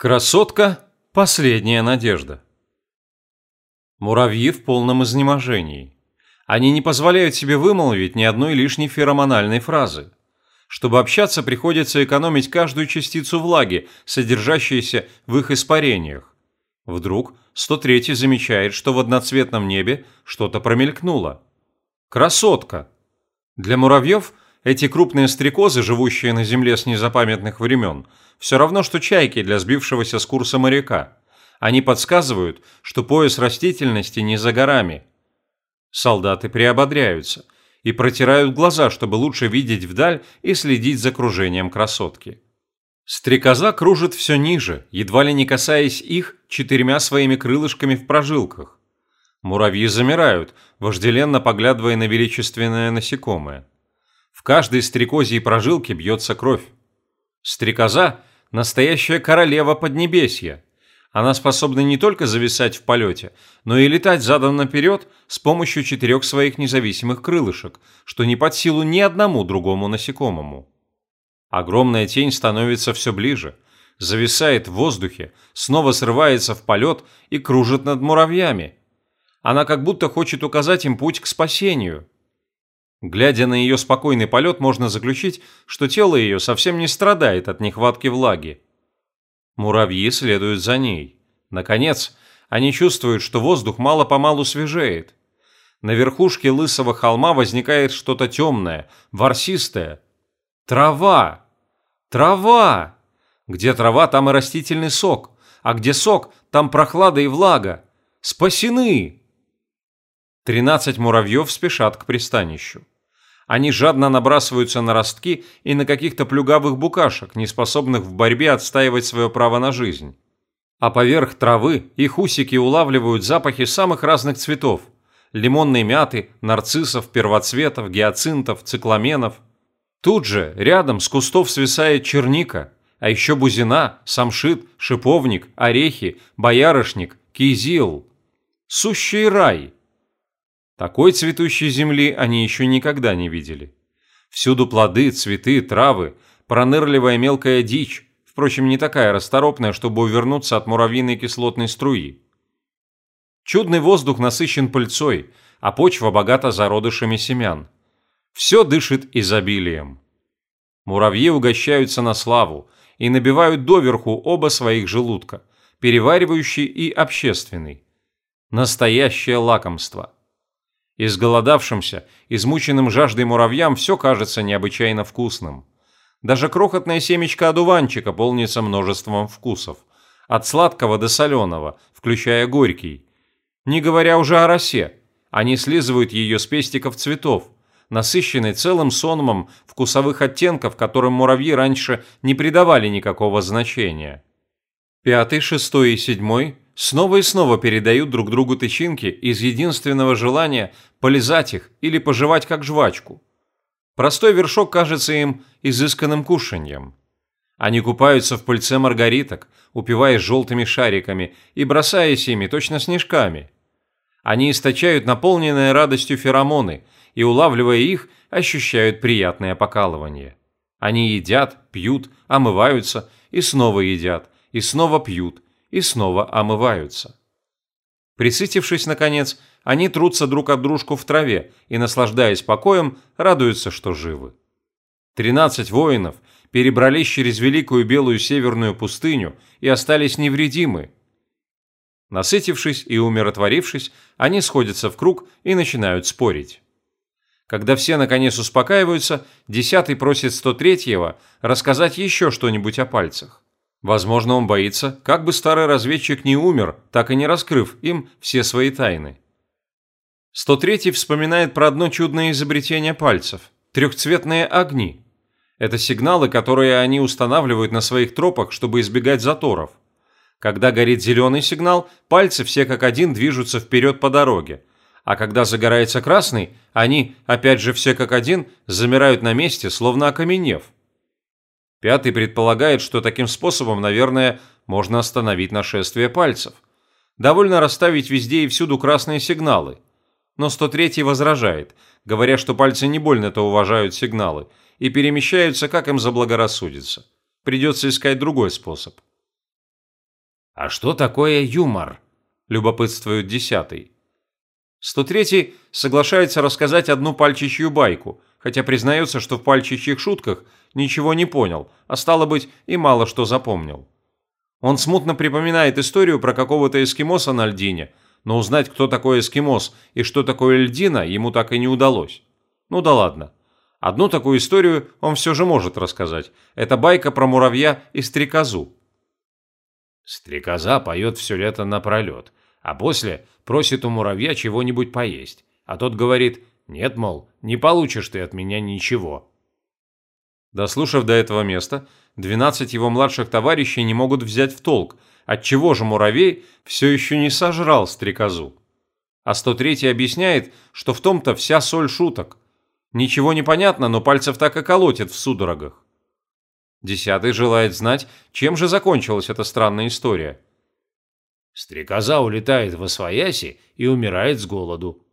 Красотка – последняя надежда. Муравьи в полном изнеможении. Они не позволяют себе вымолвить ни одной лишней феромональной фразы. Чтобы общаться, приходится экономить каждую частицу влаги, содержащейся в их испарениях. Вдруг 103 замечает, что в одноцветном небе что-то промелькнуло. Красотка! Для муравьев эти крупные стрекозы, живущие на Земле с незапамятных времен – все равно, что чайки для сбившегося с курса моряка. Они подсказывают, что пояс растительности не за горами. Солдаты приободряются и протирают глаза, чтобы лучше видеть вдаль и следить за кружением красотки. Стрекоза кружит все ниже, едва ли не касаясь их четырьмя своими крылышками в прожилках. Муравьи замирают, вожделенно поглядывая на величественное насекомое. В каждой стрекозьей прожилке бьется кровь. Стрекоза настоящая королева Поднебесья. Она способна не только зависать в полете, но и летать задом наперед с помощью четырех своих независимых крылышек, что не под силу ни одному другому насекомому. Огромная тень становится все ближе, зависает в воздухе, снова срывается в полет и кружит над муравьями. Она как будто хочет указать им путь к спасению – Глядя на ее спокойный полет, можно заключить, что тело ее совсем не страдает от нехватки влаги. Муравьи следуют за ней. Наконец, они чувствуют, что воздух мало-помалу свежеет. На верхушке лысого холма возникает что-то темное, ворсистое. Трава! Трава! Где трава, там и растительный сок. А где сок, там прохлада и влага. Спасены! Тринадцать муравьев спешат к пристанищу. Они жадно набрасываются на ростки и на каких-то плюгавых букашек, не способных в борьбе отстаивать свое право на жизнь. А поверх травы их усики улавливают запахи самых разных цветов – лимонной мяты, нарциссов, первоцветов, гиацинтов, цикламенов. Тут же, рядом с кустов свисает черника, а еще бузина, самшит, шиповник, орехи, боярышник, кизил. Сущий рай – такой цветущей земли они еще никогда не видели. Всюду плоды, цветы, травы, пронырливая мелкая дичь, впрочем, не такая расторопная, чтобы увернуться от муравьиной кислотной струи. Чудный воздух насыщен пыльцой, а почва богата зародышами семян. Все дышит изобилием. Муравьи угощаются на славу и набивают доверху оба своих желудка, переваривающий и общественный. Настоящее лакомство – Изголодавшимся, измученным жаждой муравьям все кажется необычайно вкусным. Даже крохотное семечко одуванчика полнится множеством вкусов. От сладкого до соленого, включая горький. Не говоря уже о росе. Они слизывают ее с пестиков цветов, насыщенной целым сонмом вкусовых оттенков, которым муравьи раньше не придавали никакого значения. Пятый, шестой и седьмой снова и снова передают друг другу тычинки из единственного желания полизать их или пожевать как жвачку. Простой вершок кажется им изысканным кушаньем. Они купаются в пыльце маргариток, упиваясь желтыми шариками и бросаясь ими точно снежками. Они источают наполненные радостью феромоны и, улавливая их, ощущают приятное покалывание. Они едят, пьют, омываются и снова едят, и снова пьют, и снова омываются. Присытившись, наконец, они трутся друг от дружку в траве и, наслаждаясь покоем, радуются, что живы. Тринадцать воинов перебрались через Великую Белую Северную пустыню и остались невредимы. Насытившись и умиротворившись, они сходятся в круг и начинают спорить. Когда все наконец успокаиваются, десятый просит 103-го рассказать еще что-нибудь о пальцах. Возможно, он боится, как бы старый разведчик не умер, так и не раскрыв им все свои тайны. 103-й вспоминает про одно чудное изобретение пальцев – трехцветные огни. Это сигналы, которые они устанавливают на своих тропах, чтобы избегать заторов. Когда горит зеленый сигнал, пальцы все как один движутся вперед по дороге. А когда загорается красный, они, опять же все как один, замирают на месте, словно окаменев – Пятый предполагает, что таким способом, наверное, можно остановить нашествие пальцев. Довольно расставить везде и всюду красные сигналы. Но 103 возражает, говоря, что пальцы не больно-то уважают сигналы и перемещаются, как им заблагорассудится. Придется искать другой способ. «А что такое юмор?» – любопытствует десятый. 103 соглашается рассказать одну пальчичью байку, хотя признается, что в пальчичьих шутках ничего не понял, а стало быть, и мало что запомнил. Он смутно припоминает историю про какого-то эскимоса на льдине, но узнать, кто такой эскимос и что такое льдина, ему так и не удалось. Ну да ладно. Одну такую историю он все же может рассказать. Это байка про муравья и стрекозу. Стрекоза поет все лето напролет, а после просит у муравья чего-нибудь поесть. А тот говорит, нет, мол, не получишь ты от меня ничего. Дослушав до этого места, 12 его младших товарищей не могут взять в толк, отчего же муравей все еще не сожрал стрекозу. А 103 объясняет, что в том-то вся соль шуток. Ничего не понятно, но пальцев так и колотит в судорогах. Десятый желает знать, чем же закончилась эта странная история. Стрекоза улетает в освояси и умирает с голоду.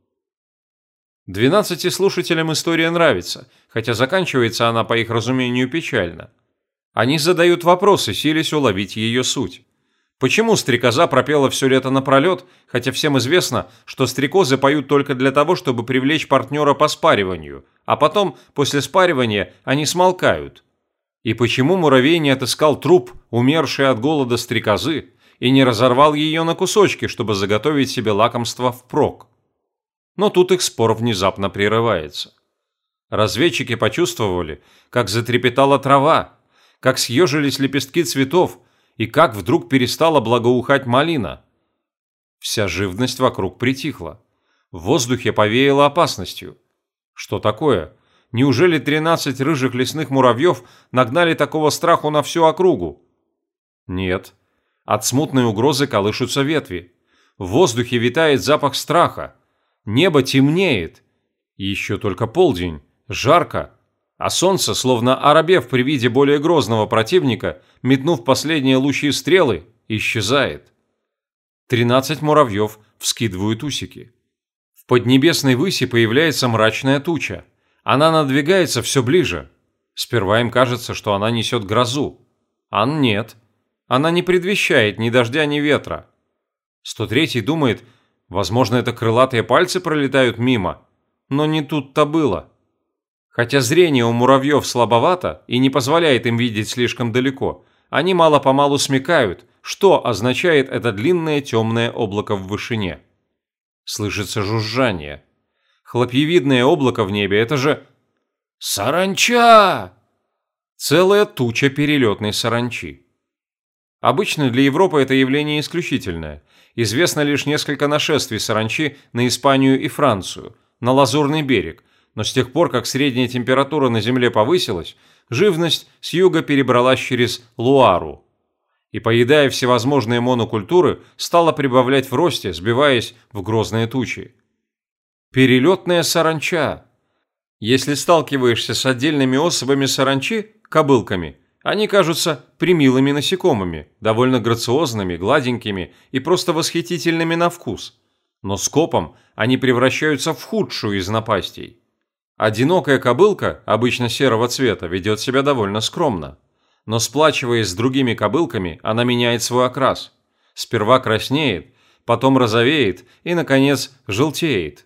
Двенадцати слушателям история нравится, хотя заканчивается она, по их разумению, печально. Они задают вопросы, силясь уловить ее суть. Почему стрекоза пропела все лето напролет, хотя всем известно, что стрекозы поют только для того, чтобы привлечь партнера по спариванию, а потом, после спаривания, они смолкают? И почему муравей не отыскал труп, умерший от голода стрекозы, и не разорвал ее на кусочки, чтобы заготовить себе лакомство впрок? Но тут их спор внезапно прерывается. Разведчики почувствовали, как затрепетала трава, как съежились лепестки цветов и как вдруг перестала благоухать малина. Вся живность вокруг притихла. В воздухе повеяло опасностью. Что такое? Неужели 13 рыжих лесных муравьев нагнали такого страху на всю округу? Нет. От смутной угрозы колышутся ветви. В воздухе витает запах страха. Небо темнеет. Еще только полдень. Жарко. А солнце, словно оробев при виде более грозного противника, метнув последние лучи стрелы, исчезает. Тринадцать муравьев вскидывают усики. В поднебесной выси появляется мрачная туча. Она надвигается все ближе. Сперва им кажется, что она несет грозу. А нет. Она не предвещает ни дождя, ни ветра. 103-й думает, возможно, это крылатые пальцы пролетают мимо. Но не тут-то было. Хотя зрение у муравьев слабовато и не позволяет им видеть слишком далеко, они мало-помалу смекают, что означает это длинное темное облако в вышине. Слышится жужжание. Хлопьевидное облако в небе – это же... Саранча! Целая туча перелетной саранчи. Обычно для Европы это явление исключительное. Известно лишь несколько нашествий саранчи на Испанию и Францию, на Лазурный берег, но с тех пор, как средняя температура на Земле повысилась, живность с юга перебралась через Луару. И, поедая всевозможные монокультуры, стала прибавлять в росте, сбиваясь в грозные тучи. Перелетная саранча. Если сталкиваешься с отдельными особами саранчи, кобылками, они кажутся примилыми насекомыми, довольно грациозными, гладенькими и просто восхитительными на вкус. Но скопом они превращаются в худшую из напастей. Одинокая кобылка, обычно серого цвета, ведет себя довольно скромно. Но сплачиваясь с другими кобылками, она меняет свой окрас. Сперва краснеет, потом розовеет и, наконец, желтеет.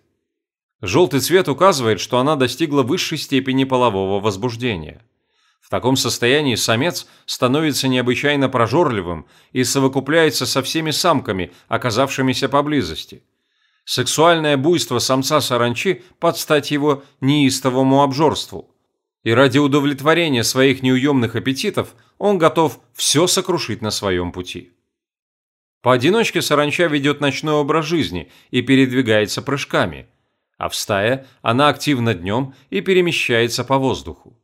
Желтый цвет указывает, что она достигла высшей степени полового возбуждения. В таком состоянии самец становится необычайно прожорливым и совокупляется со всеми самками, оказавшимися поблизости. Сексуальное буйство самца саранчи под стать его неистовому обжорству. И ради удовлетворения своих неуемных аппетитов он готов все сокрушить на своем пути. Поодиночке саранча ведет ночной образ жизни и передвигается прыжками – а в стае она активна днем и перемещается по воздуху.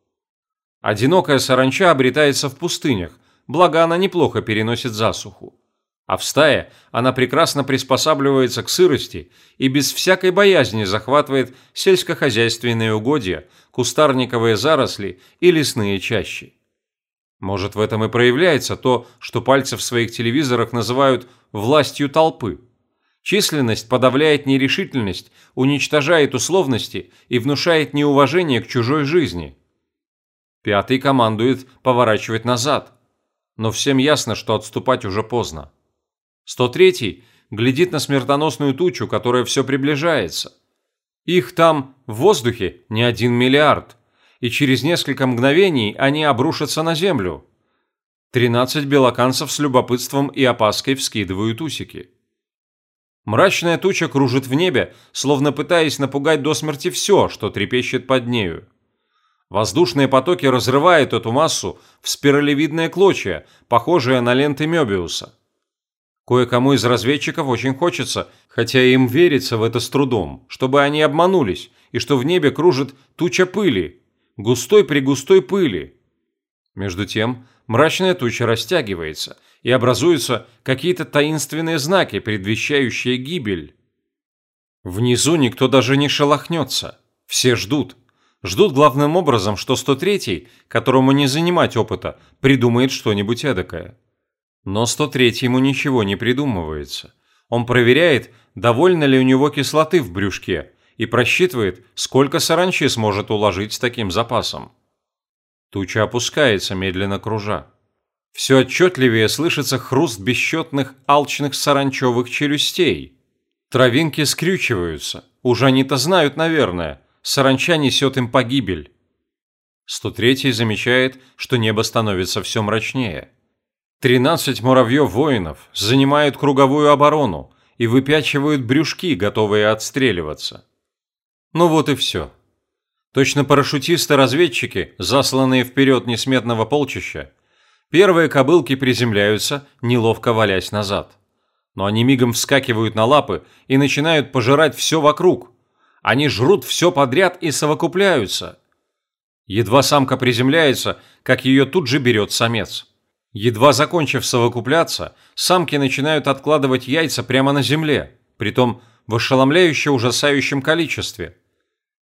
Одинокая саранча обретается в пустынях, благо она неплохо переносит засуху. А в стае она прекрасно приспосабливается к сырости и без всякой боязни захватывает сельскохозяйственные угодья, кустарниковые заросли и лесные чащи. Может, в этом и проявляется то, что пальцы в своих телевизорах называют «властью толпы». Численность подавляет нерешительность, уничтожает условности и внушает неуважение к чужой жизни. Пятый командует поворачивать назад. Но всем ясно, что отступать уже поздно. 103-й глядит на смертоносную тучу, которая все приближается. Их там в воздухе не один миллиард, и через несколько мгновений они обрушатся на Землю. 13 белоканцев с любопытством и опаской вскидывают усики. Мрачная туча кружит в небе, словно пытаясь напугать до смерти все, что трепещет под нею. Воздушные потоки разрывают эту массу в спиралевидные клочья, похожие на ленты Мёбиуса. Кое-кому из разведчиков очень хочется, хотя им верится в это с трудом, чтобы они обманулись, и что в небе кружит туча пыли, густой-пригустой пыли. Между тем, мрачная туча растягивается, и образуются какие-то таинственные знаки, предвещающие гибель. Внизу никто даже не шелохнется. Все ждут. Ждут главным образом, что 103-й, которому не занимать опыта, придумает что-нибудь эдакое. Но 103-ему ничего не придумывается. Он проверяет, довольно ли у него кислоты в брюшке, и просчитывает, сколько саранчи сможет уложить с таким запасом. Туча опускается, медленно кружа. Все отчетливее слышится хруст бесчетных алчных саранчевых челюстей. Травинки скрючиваются. Уже они-то знают, наверное. Саранча несет им погибель. 103-й замечает, что небо становится все мрачнее. 13 муравьев-воинов занимают круговую оборону и выпячивают брюшки, готовые отстреливаться. Ну вот и все. Точно парашютисты-разведчики, засланные вперед несметного полчища, первые кобылки приземляются, неловко валясь назад. Но они мигом вскакивают на лапы и начинают пожирать все вокруг. Они жрут все подряд и совокупляются. Едва самка приземляется, как ее тут же берет самец. Едва закончив совокупляться, самки начинают откладывать яйца прямо на земле, притом в ошеломляюще ужасающем количестве –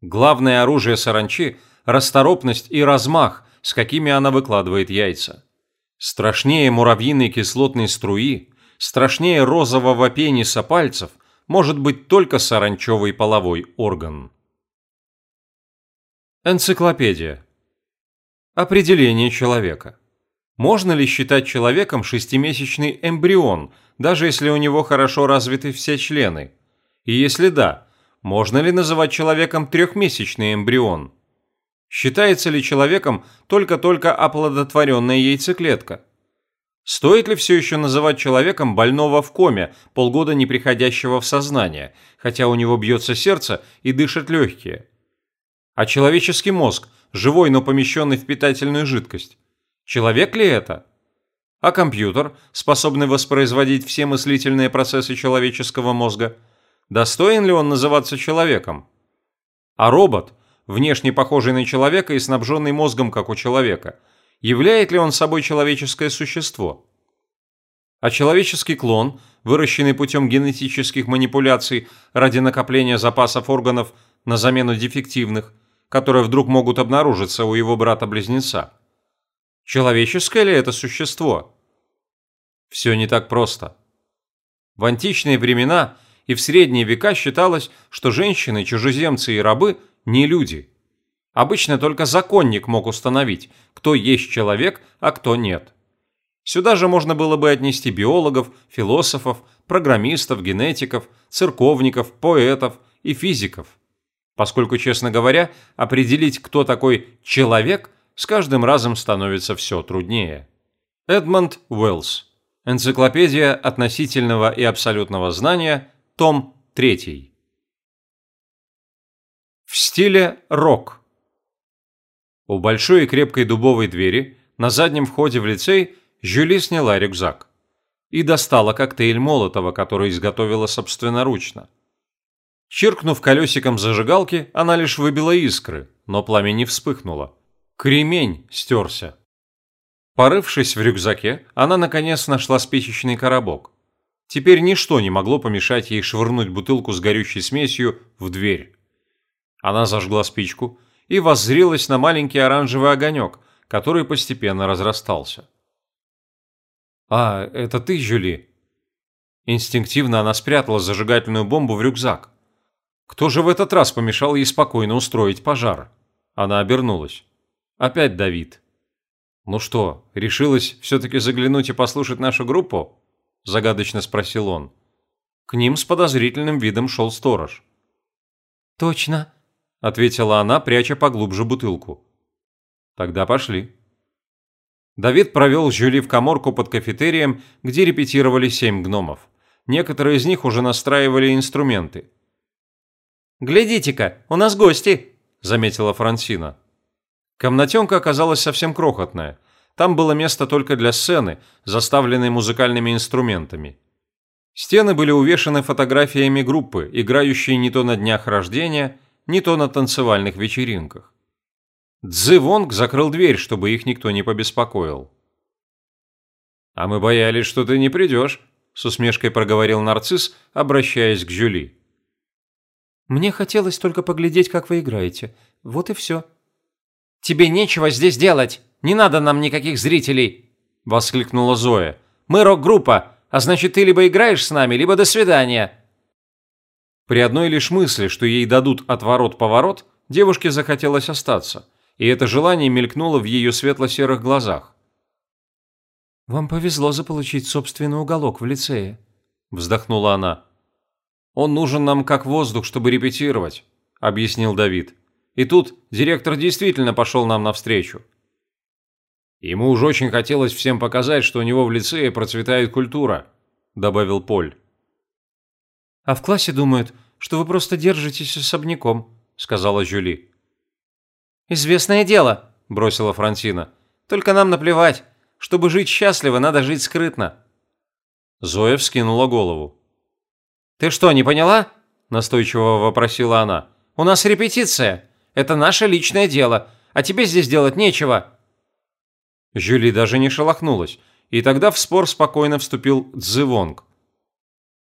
Главное оружие саранчи – расторопность и размах, с какими она выкладывает яйца. Страшнее муравьиной кислотной струи, страшнее розового пениса пальцев может быть только саранчевый половой орган. Энциклопедия. Определение человека. Можно ли считать человеком шестимесячный эмбрион, даже если у него хорошо развиты все члены? И если да, можно ли называть человеком трехмесячный эмбрион? Считается ли человеком только-только оплодотворенная яйцеклетка? Стоит ли все еще называть человеком больного в коме, полгода не приходящего в сознание, хотя у него бьется сердце и дышат легкие? А человеческий мозг, живой, но помещенный в питательную жидкость, человек ли это? А компьютер, способный воспроизводить все мыслительные процессы человеческого мозга – достоин ли он называться человеком? А робот, внешне похожий на человека и снабженный мозгом, как у человека, являет ли он собой человеческое существо? А человеческий клон, выращенный путем генетических манипуляций ради накопления запасов органов на замену дефективных, которые вдруг могут обнаружиться у его брата-близнеца. Человеческое ли это существо? Все не так просто. В античные времена – и в средние века считалось, что женщины, чужеземцы и рабы – не люди. Обычно только законник мог установить, кто есть человек, а кто нет. Сюда же можно было бы отнести биологов, философов, программистов, генетиков, церковников, поэтов и физиков. Поскольку, честно говоря, определить, кто такой «человек», с каждым разом становится все труднее. Эдмонд Уэллс. Энциклопедия относительного и абсолютного знания – том 3. В стиле рок. У большой и крепкой дубовой двери на заднем входе в лицей Жюли сняла рюкзак и достала коктейль Молотова, который изготовила собственноручно. Чиркнув колесиком зажигалки, она лишь выбила искры, но пламя не вспыхнуло. Кремень стерся. Порывшись в рюкзаке, она наконец нашла спичечный коробок. Теперь ничто не могло помешать ей швырнуть бутылку с горючей смесью в дверь. Она зажгла спичку и воззрилась на маленький оранжевый огонек, который постепенно разрастался. «А, это ты, Жюли?» Инстинктивно она спрятала зажигательную бомбу в рюкзак. Кто же в этот раз помешал ей спокойно устроить пожар? Она обернулась. Опять Давид. «Ну что, решилась все-таки заглянуть и послушать нашу группу?» загадочно спросил он. К ним с подозрительным видом шел сторож. «Точно», – ответила она, пряча поглубже бутылку. «Тогда пошли». Давид провел Жюли в коморку под кафетерием, где репетировали семь гномов. Некоторые из них уже настраивали инструменты. «Глядите-ка, у нас гости!» – заметила Франсина. Комнатенка оказалась совсем крохотная. Там было место только для сцены, заставленной музыкальными инструментами. Стены были увешаны фотографиями группы, играющей не то на днях рождения, не то на танцевальных вечеринках. Цзы Вонг закрыл дверь, чтобы их никто не побеспокоил. «А мы боялись, что ты не придешь», – с усмешкой проговорил нарцисс, обращаясь к Жюли. «Мне хотелось только поглядеть, как вы играете. Вот и все». «Тебе нечего здесь делать! Не надо нам никаких зрителей!» – воскликнула Зоя. «Мы рок-группа, а значит, ты либо играешь с нами, либо до свидания!» При одной лишь мысли, что ей дадут отворот-поворот, девушке захотелось остаться, и это желание мелькнуло в ее светло-серых глазах. «Вам повезло заполучить собственный уголок в лицее», – вздохнула она. «Он нужен нам как воздух, чтобы репетировать», – объяснил Давид. И тут директор действительно пошел нам навстречу. Ему уж очень хотелось всем показать, что у него в лицее процветает культура, добавил Поль. А в классе думают, что вы просто держитесь особняком, сказала Жюли. Известное дело, бросила Франсина. Только нам наплевать. Чтобы жить счастливо, надо жить скрытно. Зоя вскинула голову. «Ты что, не поняла?» – настойчиво вопросила она. «У нас репетиция. Это наше личное дело, а тебе здесь делать нечего». Жюли даже не шелохнулась, и тогда в спор спокойно вступил Цзывонг.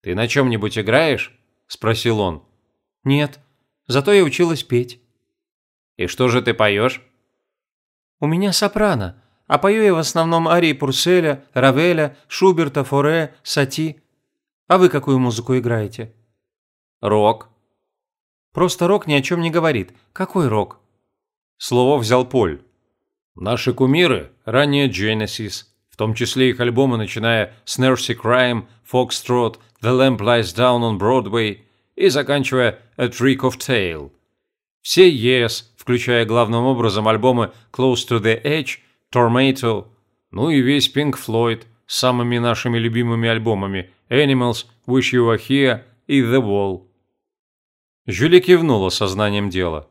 «Ты на чем-нибудь играешь?» – спросил он. «Нет, зато я училась петь». «И что же ты поешь?» «У меня сопрано, а пою я в основном арии Пурселя, Равеля, Шуберта, Форе, Сати. А вы какую музыку играете?» «Рок», Просто рок ни о чем не говорит. Какой рок?» Слово взял Поль. Наши кумиры – ранее Genesis, в том числе их альбомы, начиная с Nursery Crime, Foxtrot, The Lamp Lies Down on Broadway и заканчивая A Trick of Tail. Все Yes, включая главным образом альбомы Close to the Edge, Tormato, ну и весь Pink Floyd с самыми нашими любимыми альбомами Animals, Wish You Were Here и The Wall. Жюли кивнула сознанием дела.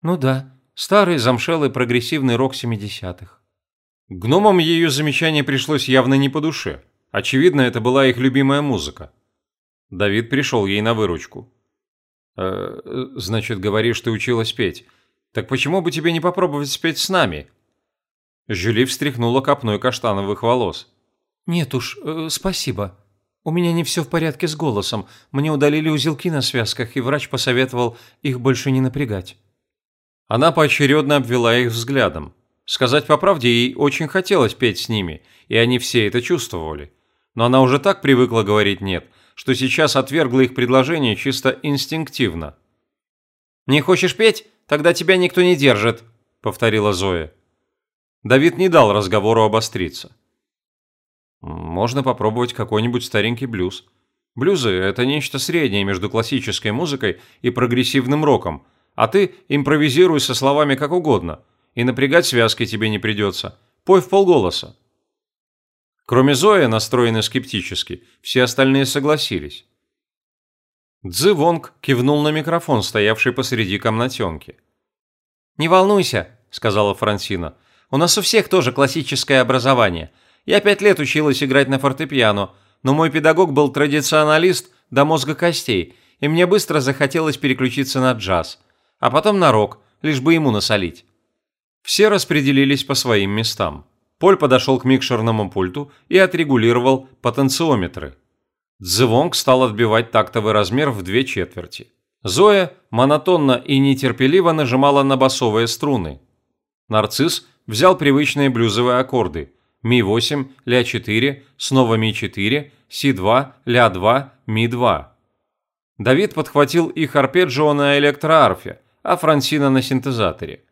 «Ну да, старый замшелый прогрессивный рок 70-х». Гномам ее замечание пришлось явно не по душе. Очевидно, это была их любимая музыка. Давид пришел ей на выручку. «Э, «Значит, говоришь, ты училась петь. Так почему бы тебе не попробовать спеть с нами?» Жюли встряхнула копной каштановых волос. «Нет уж, э, спасибо. У меня не все в порядке с голосом. Мне удалили узелки на связках, и врач посоветовал их больше не напрягать». Она поочередно обвела их взглядом. Сказать по правде, ей очень хотелось петь с ними, и они все это чувствовали. Но она уже так привыкла говорить «нет», что сейчас отвергла их предложение чисто инстинктивно. «Не хочешь петь? Тогда тебя никто не держит», — повторила Зоя. Давид не дал разговору обостриться. Можно попробовать какой-нибудь старенький блюз. Блюзы – это нечто среднее между классической музыкой и прогрессивным роком, а ты импровизируй со словами как угодно, и напрягать связки тебе не придется. Пой в полголоса. Кроме Зои, настроенной скептически, все остальные согласились. Цзы Вонг кивнул на микрофон, стоявший посреди комнатенки. «Не волнуйся», – сказала Франсина. «У нас у всех тоже классическое образование – я пять лет училась играть на фортепиано, но мой педагог был традиционалист до мозга костей, и мне быстро захотелось переключиться на джаз, а потом на рок, лишь бы ему насолить. Все распределились по своим местам. Поль подошел к микшерному пульту и отрегулировал потенциометры. Дзевонг стал отбивать тактовый размер в две четверти. Зоя монотонно и нетерпеливо нажимала на басовые струны. Нарцисс взял привычные блюзовые аккорды – Ми8, Ля4, снова Ми4, Си2, Ля2, Ми2. Давид подхватил их арпеджио на электроарфе, а Франсина на синтезаторе.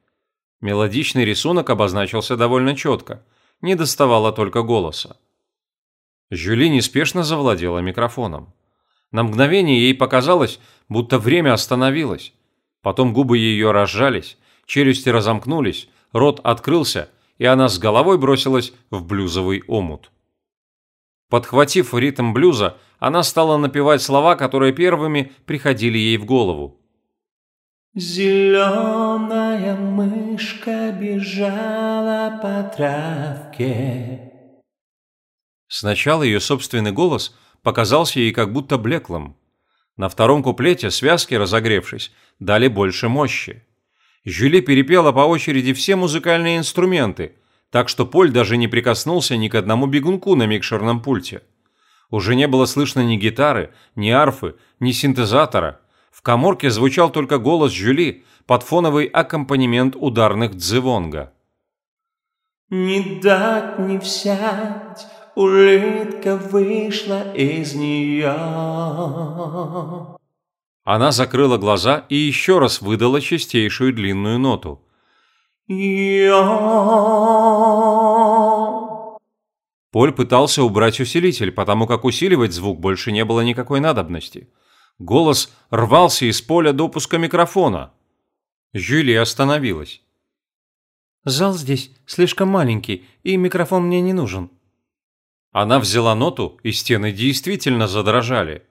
Мелодичный рисунок обозначился довольно четко, не доставало только голоса. Жюли неспешно завладела микрофоном. На мгновение ей показалось, будто время остановилось. Потом губы ее разжались, челюсти разомкнулись, рот открылся, и она с головой бросилась в блюзовый омут. Подхватив ритм блюза, она стала напевать слова, которые первыми приходили ей в голову. Зеленая мышка бежала по травке. Сначала ее собственный голос показался ей как будто блеклым. На втором куплете связки, разогревшись, дали больше мощи. Жюли перепела по очереди все музыкальные инструменты, так что Поль даже не прикоснулся ни к одному бегунку на микшерном пульте. Уже не было слышно ни гитары, ни арфы, ни синтезатора. В коморке звучал только голос Жюли под фоновый аккомпанемент ударных дзевонга. «Не дать не взять, улитка вышла из нее». Она закрыла глаза и еще раз выдала чистейшую длинную ноту. Поль пытался убрать усилитель, потому как усиливать звук больше не было никакой надобности. Голос рвался из поля допуска микрофона. Жюли остановилась. «Зал здесь слишком маленький, и микрофон мне не нужен». Она взяла ноту, и стены действительно задрожали.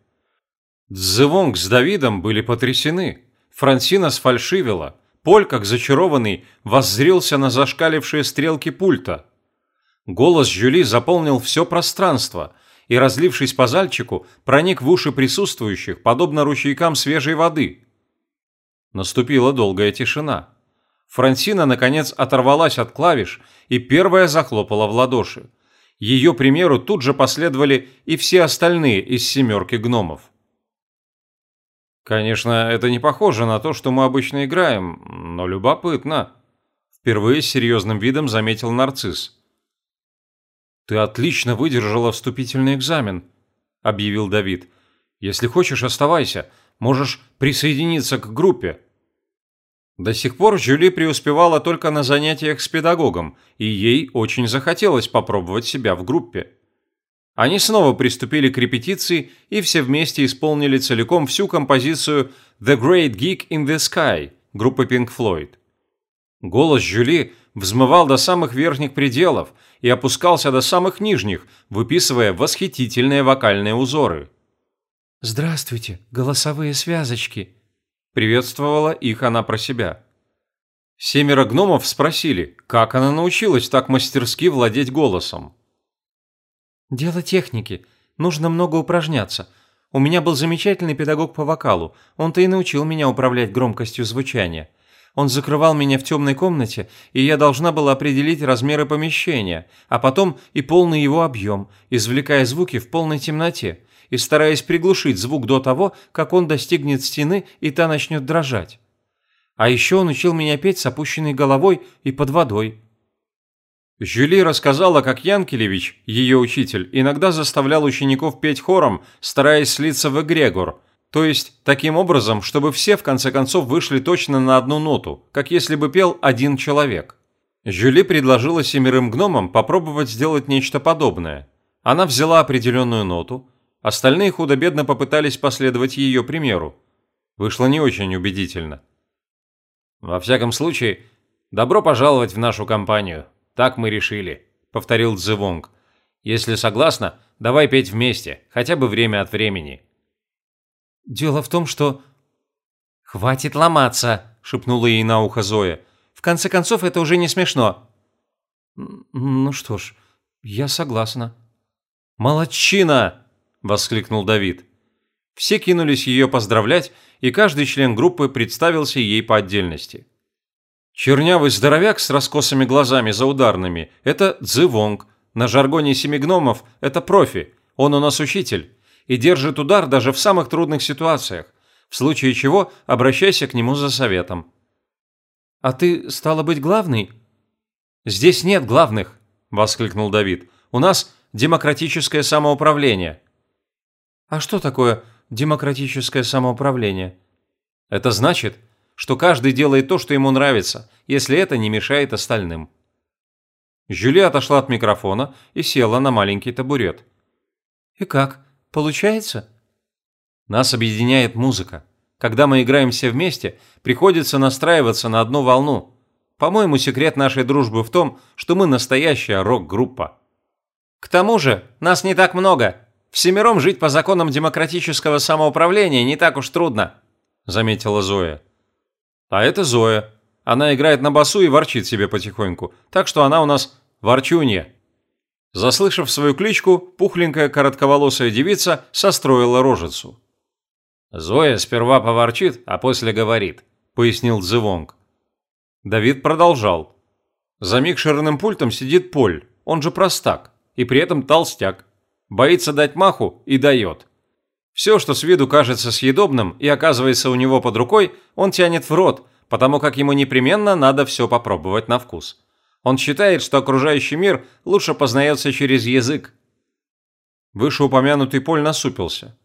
Дзевонг с Давидом были потрясены. Франсина сфальшивила. Поль, как зачарованный, воззрился на зашкалившие стрелки пульта. Голос Жюли заполнил все пространство и, разлившись по зальчику, проник в уши присутствующих, подобно ручейкам свежей воды. Наступила долгая тишина. Франсина, наконец, оторвалась от клавиш и первая захлопала в ладоши. Ее примеру тут же последовали и все остальные из семерки гномов. Конечно, это не похоже на то, что мы обычно играем, но любопытно. Впервые с серьезным видом заметил нарцисс. Ты отлично выдержала вступительный экзамен, объявил Давид. Если хочешь, оставайся. Можешь присоединиться к группе. До сих пор Жюли преуспевала только на занятиях с педагогом, и ей очень захотелось попробовать себя в группе. Они снова приступили к репетиции и все вместе исполнили целиком всю композицию «The Great Geek in the Sky» группы Pink Floyd. Голос Жюли взмывал до самых верхних пределов и опускался до самых нижних, выписывая восхитительные вокальные узоры. «Здравствуйте, голосовые связочки!» Приветствовала их она про себя. Семеро гномов спросили, как она научилась так мастерски владеть голосом. «Дело техники. Нужно много упражняться. У меня был замечательный педагог по вокалу. Он-то и научил меня управлять громкостью звучания. Он закрывал меня в темной комнате, и я должна была определить размеры помещения, а потом и полный его объем, извлекая звуки в полной темноте и стараясь приглушить звук до того, как он достигнет стены и та начнет дрожать. А еще он учил меня петь с опущенной головой и под водой, Жюли рассказала, как Янкелевич, ее учитель, иногда заставлял учеников петь хором, стараясь слиться в эгрегор, то есть таким образом, чтобы все в конце концов вышли точно на одну ноту, как если бы пел один человек. Жюли предложила семерым гномам попробовать сделать нечто подобное. Она взяла определенную ноту, остальные худо-бедно попытались последовать ее примеру. Вышло не очень убедительно. «Во всяком случае, добро пожаловать в нашу компанию», так мы решили», — повторил Цзэвонг. «Если согласна, давай петь вместе, хотя бы время от времени». «Дело в том, что...» «Хватит ломаться», — шепнула ей на ухо Зоя. «В конце концов, это уже не смешно». «Ну что ж, я согласна». «Молодчина!» – воскликнул Давид. Все кинулись ее поздравлять, и каждый член группы представился ей по отдельности. Чернявый здоровяк с раскосыми глазами за ударными – это Цзывонг. На жаргоне семи гномов – это профи. Он у нас учитель. И держит удар даже в самых трудных ситуациях. В случае чего обращайся к нему за советом. «А ты, стало быть, главный?» «Здесь нет главных», – воскликнул Давид. «У нас демократическое самоуправление». «А что такое демократическое самоуправление?» «Это значит, что каждый делает то, что ему нравится, если это не мешает остальным. Жюли отошла от микрофона и села на маленький табурет. «И как? Получается?» «Нас объединяет музыка. Когда мы играем все вместе, приходится настраиваться на одну волну. По-моему, секрет нашей дружбы в том, что мы настоящая рок-группа». «К тому же, нас не так много. Всемиром жить по законам демократического самоуправления не так уж трудно», – заметила Зоя. «А это Зоя. Она играет на басу и ворчит себе потихоньку, так что она у нас ворчунья». Заслышав свою кличку, пухленькая коротковолосая девица состроила рожицу. «Зоя сперва поворчит, а после говорит», – пояснил Дзивонг. Давид продолжал. За микшерным пультом сидит Поль, он же простак, и при этом толстяк. Боится дать маху и дает. Все, что с виду кажется съедобным и оказывается у него под рукой, он тянет в рот, потому как ему непременно надо все попробовать на вкус. Он считает, что окружающий мир лучше познается через язык. Вышеупомянутый Поль насупился.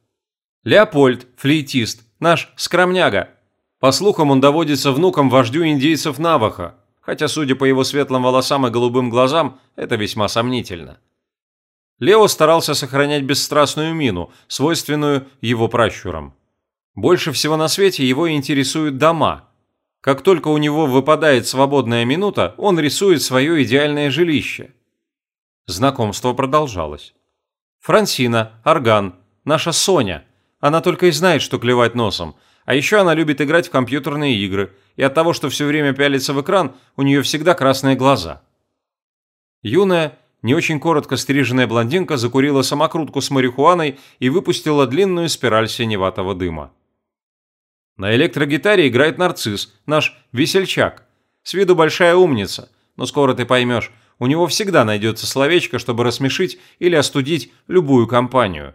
Леопольд, флейтист, наш скромняга. По слухам, он доводится внуком вождю индейцев Наваха, хотя, судя по его светлым волосам и голубым глазам, это весьма сомнительно. Лео старался сохранять бесстрастную мину, свойственную его пращурам. Больше всего на свете его интересуют дома. Как только у него выпадает свободная минута, он рисует свое идеальное жилище. Знакомство продолжалось. Франсина, Орган, наша Соня – она только и знает, что клевать носом. А еще она любит играть в компьютерные игры, и от того, что все время пялится в экран, у нее всегда красные глаза. Юная, не очень коротко стриженная блондинка закурила самокрутку с марихуаной и выпустила длинную спираль синеватого дыма. На электрогитаре играет нарцисс, наш весельчак. С виду большая умница, но скоро ты поймешь, у него всегда найдется словечко, чтобы рассмешить или остудить любую компанию.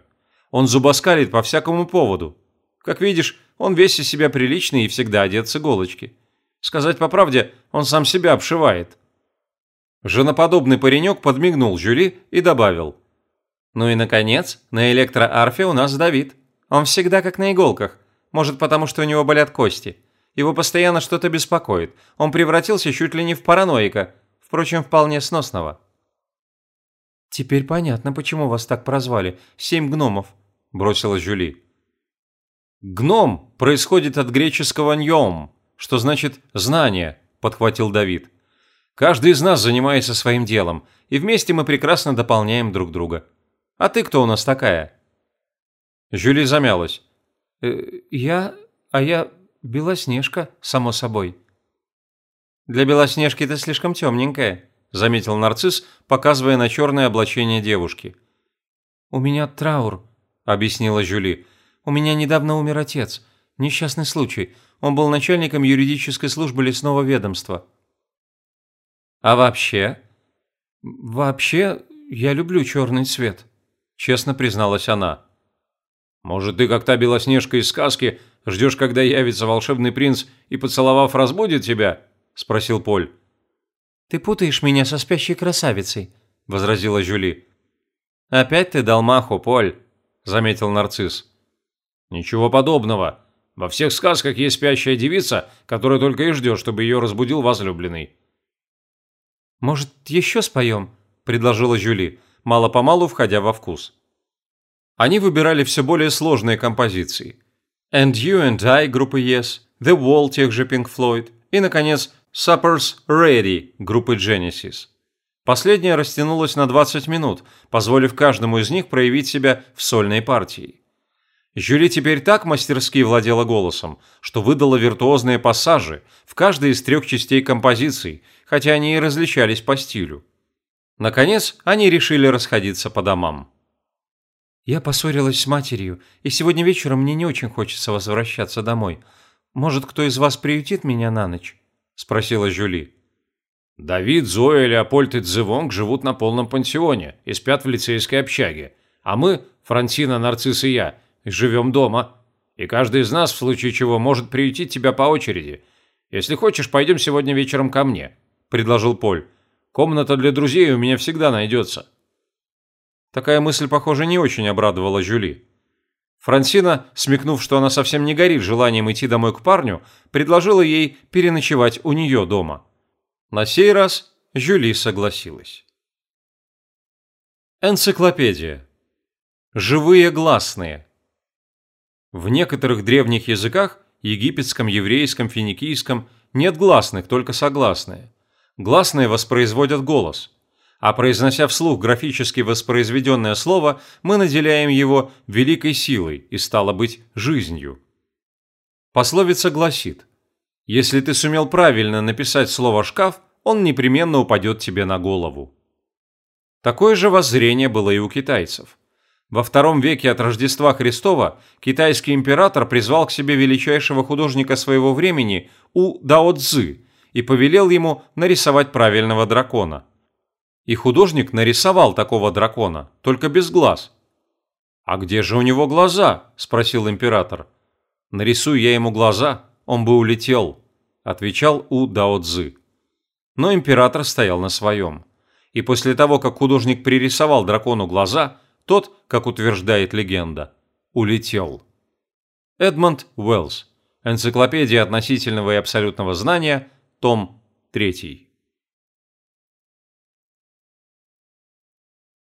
Он зубоскалит по всякому поводу. Как видишь, он весь из себя приличный и всегда одет с иголочки. Сказать по правде, он сам себя обшивает. Женоподобный паренек подмигнул Жюли и добавил. «Ну и, наконец, на электроарфе у нас Давид. Он всегда как на иголках. Может, потому что у него болят кости. Его постоянно что-то беспокоит. Он превратился чуть ли не в параноика. Впрочем, вполне сносного». «Теперь понятно, почему вас так прозвали. Семь гномов», – бросила Жюли. «Гном происходит от греческого «ньом», что значит «знание», – подхватил Давид. «Каждый из нас занимается своим делом, и вместе мы прекрасно дополняем друг друга. А ты кто у нас такая?» Жюли замялась. «Э, «Я... а я Белоснежка, само собой». «Для Белоснежки ты слишком темненькая», – заметил нарцисс, показывая на черное облачение девушки. «У меня траур», – объяснила Жюли. «У меня недавно умер отец. Несчастный случай. Он был начальником юридической службы лесного ведомства». «А вообще?» «Вообще, я люблю черный цвет», – честно призналась она. «Может, ты, как та Белоснежка из сказки, ждешь, когда явится волшебный принц и, поцеловав, разбудит тебя?» – спросил Поль. «Ты путаешь меня со спящей красавицей», – возразила Жюли. «Опять ты дал маху, Поль», – заметил нарцисс. «Ничего подобного. Во всех сказках есть спящая девица, которая только и ждет, чтобы ее разбудил возлюбленный». «Может, еще споем?» – предложила Жюли, мало-помалу входя во вкус. Они выбирали все более сложные композиции. «And You and I» группы Yes, «The Wall» тех же Pink Floyd и, наконец, Suppers Ready группы Genesis. Последняя растянулась на 20 минут, позволив каждому из них проявить себя в сольной партии. Жюли теперь так мастерски владела голосом, что выдала виртуозные пассажи в каждой из трех частей композиции, хотя они и различались по стилю. Наконец, они решили расходиться по домам. «Я поссорилась с матерью, и сегодня вечером мне не очень хочется возвращаться домой. Может, кто из вас приютит меня на ночь?» – спросила Жюли. «Давид, Зоя, Леопольд и Цзывонг живут на полном пансионе и спят в лицейской общаге, а мы, Франсина, Нарцисс и я, живем дома. И каждый из нас, в случае чего, может приютить тебя по очереди. Если хочешь, пойдем сегодня вечером ко мне», – предложил Поль. «Комната для друзей у меня всегда найдется». Такая мысль, похоже, не очень обрадовала Жюли. Франсина, смекнув, что она совсем не горит желанием идти домой к парню, предложила ей переночевать у нее дома. На сей раз Жюли согласилась. Энциклопедия. Живые гласные. В некоторых древних языках, египетском, еврейском, финикийском, нет гласных, только согласные. Гласные воспроизводят голос. А произнося вслух графически воспроизведенное слово, мы наделяем его великой силой и, стало быть, жизнью. Пословица гласит, если ты сумел правильно написать слово «шкаф», он непременно упадет тебе на голову. Такое же воззрение было и у китайцев. Во втором веке от Рождества Христова китайский император призвал к себе величайшего художника своего времени У Дао Цзы и повелел ему нарисовать правильного дракона. И художник нарисовал такого дракона, только без глаз. «А где же у него глаза?» – спросил император. «Нарисуй я ему глаза, он бы улетел», – отвечал У Дао Цзы. Но император стоял на своем и после того, как художник пририсовал дракону глаза, тот, как утверждает легенда, улетел. Эдмонд Уэллс. Энциклопедия относительного и абсолютного знания, том 3.